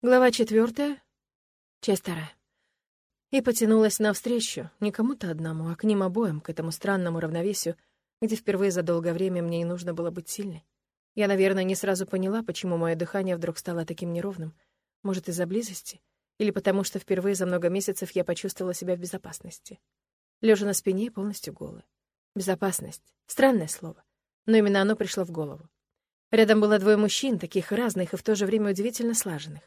Глава четвертая, часть вторая. И потянулась навстречу, не кому-то одному, а к ним обоим, к этому странному равновесию, где впервые за долгое время мне и нужно было быть сильной. Я, наверное, не сразу поняла, почему мое дыхание вдруг стало таким неровным. Может, из-за близости? Или потому что впервые за много месяцев я почувствовала себя в безопасности. Лежа на спине, полностью голая. Безопасность. Странное слово. Но именно оно пришло в голову. Рядом было двое мужчин, таких разных и в то же время удивительно слаженных.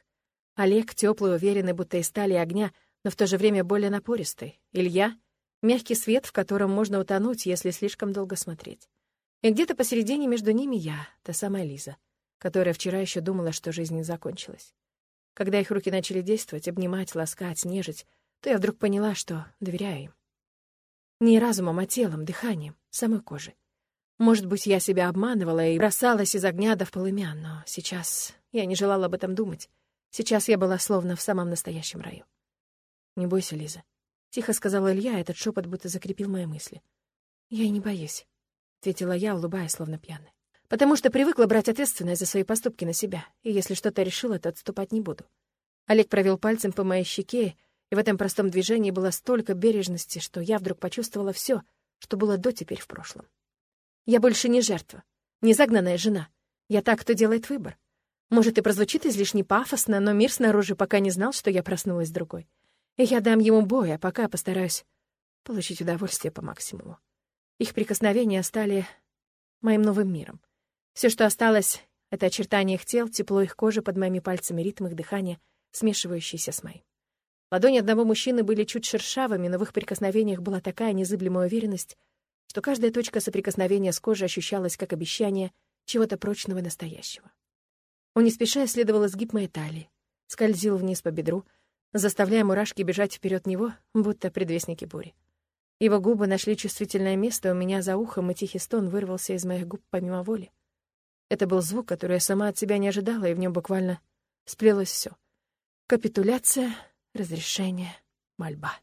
Олег, теплый, уверенный, будто из стали огня, но в то же время более напористый. Илья — мягкий свет, в котором можно утонуть, если слишком долго смотреть. И где-то посередине между ними я, та самая Лиза, которая вчера еще думала, что жизнь не закончилась. Когда их руки начали действовать, обнимать, ласкать, нежить, то я вдруг поняла, что доверяю им. Не разумом, а телом, дыханием, самой кожей. Может быть, я себя обманывала и бросалась из огня до в полымя, но сейчас я не желала об этом думать. Сейчас я была словно в самом настоящем раю. «Не бойся, Лиза», — тихо сказал Илья, этот шепот будто закрепил мои мысли. «Я и не боюсь», — ответила я, улыбаясь, словно пьяная. «Потому что привыкла брать ответственность за свои поступки на себя, и если что-то решила, то отступать не буду». Олег провел пальцем по моей щеке, и в этом простом движении было столько бережности, что я вдруг почувствовала все, что было до теперь в прошлом. Я больше не жертва, не загнанная жена. Я так, кто делает выбор. Может, и прозвучит излишне пафосно, но мир снаружи пока не знал, что я проснулась другой. И я дам ему бой, а пока постараюсь получить удовольствие по максимуму. Их прикосновения стали моим новым миром. Все, что осталось, — это очертания их тел, тепло их кожи под моими пальцами, ритм их дыхания, смешивающийся с моим. Ладони одного мужчины были чуть шершавыми, но в их прикосновениях была такая незыблемая уверенность, что каждая точка соприкосновения с кожей ощущалась как обещание чего-то прочного и настоящего. Он не спеша исследовал изгиб моей талии, скользил вниз по бедру, заставляя мурашки бежать вперед него, будто предвестники бури. Его губы нашли чувствительное место у меня за ухом, и тихий стон вырвался из моих губ помимо воли. Это был звук, который я сама от себя не ожидала, и в нем буквально сплелось все: Капитуляция, разрешение, мольба.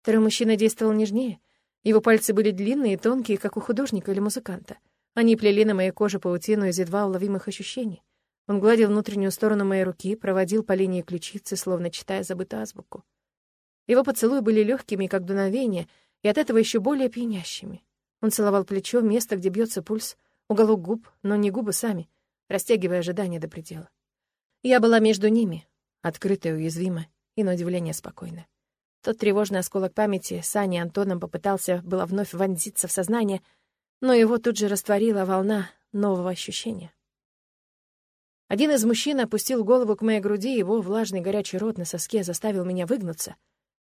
Второй мужчина действовал нежнее. Его пальцы были длинные и тонкие, как у художника или музыканта. Они плели на моей коже паутину из едва уловимых ощущений. Он гладил внутреннюю сторону моей руки, проводил по линии ключицы, словно читая забытую азбуку. Его поцелуи были легкими, как дуновение, и от этого еще более пьянящими. Он целовал плечо, место, где бьется пульс, уголок губ, но не губы сами, растягивая ожидание до предела. Я была между ними, открытая, уязвимая и, на удивление, спокойная. Тот тревожный осколок памяти с Аней Антоном попытался было вновь вонзиться в сознание, но его тут же растворила волна нового ощущения. Один из мужчин опустил голову к моей груди, его влажный горячий рот на соске заставил меня выгнуться,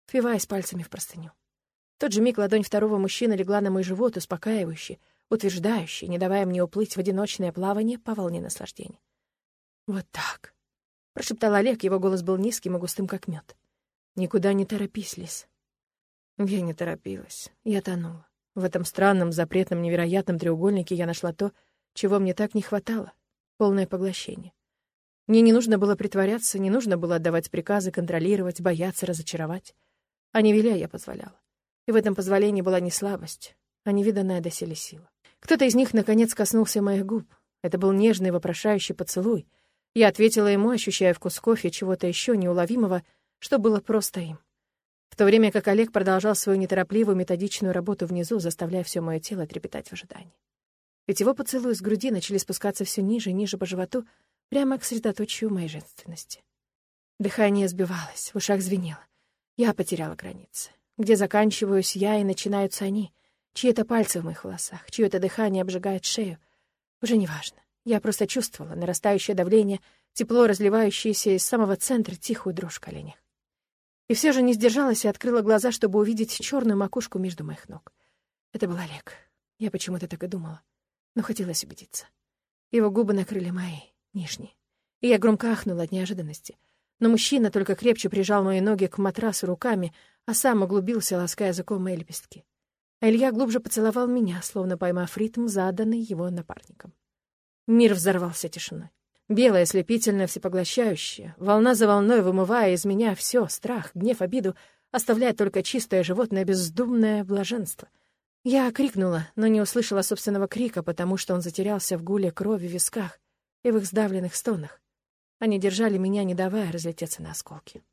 впиваясь пальцами в простыню. В тот же миг ладонь второго мужчины легла на мой живот, успокаивающий, утверждающий, не давая мне уплыть в одиночное плавание по волне наслаждения. «Вот так», — прошептал Олег, его голос был низким и густым, как мед. «Никуда не торопись, Лис». Я не торопилась, я тонула. В этом странном, запретном, невероятном треугольнике я нашла то, чего мне так не хватало полное поглощение. Мне не нужно было притворяться, не нужно было отдавать приказы, контролировать, бояться, разочаровать. А не веля я позволяла. И в этом позволении была не слабость, а невиданная доселе сила. Кто-то из них, наконец, коснулся моих губ. Это был нежный, вопрошающий поцелуй. Я ответила ему, ощущая вкус кофе, чего-то еще неуловимого, что было просто им. В то время как Олег продолжал свою неторопливую методичную работу внизу, заставляя все мое тело трепетать в ожидании. Ведь его поцелуи с груди начали спускаться все ниже и ниже по животу, прямо к средоточию моей женственности. Дыхание сбивалось, в ушах звенело. Я потеряла границы. Где заканчиваюсь я и начинаются они? Чьи-то пальцы в моих волосах, чье-то дыхание обжигает шею. Уже не важно. Я просто чувствовала нарастающее давление, тепло, разливающееся из самого центра, тихую дрожь в коленях. И все же не сдержалась и открыла глаза, чтобы увидеть черную макушку между моих ног. Это был Олег. Я почему-то так и думала но хотелось убедиться. Его губы накрыли мои, нижние. И я громко ахнула от неожиданности. Но мужчина только крепче прижал мои ноги к матрасу руками, а сам углубился, лаская языком мои лепестки. А Илья глубже поцеловал меня, словно поймав ритм, заданный его напарником. Мир взорвался тишиной. Белая, ослепительная, всепоглощающая, волна за волной вымывая из меня все, страх, гнев, обиду, оставляя только чистое животное бездумное блаженство — я крикнула, но не услышала собственного крика, потому что он затерялся в гуле крови в висках и в их сдавленных стонах. Они держали меня, не давая разлететься на осколки.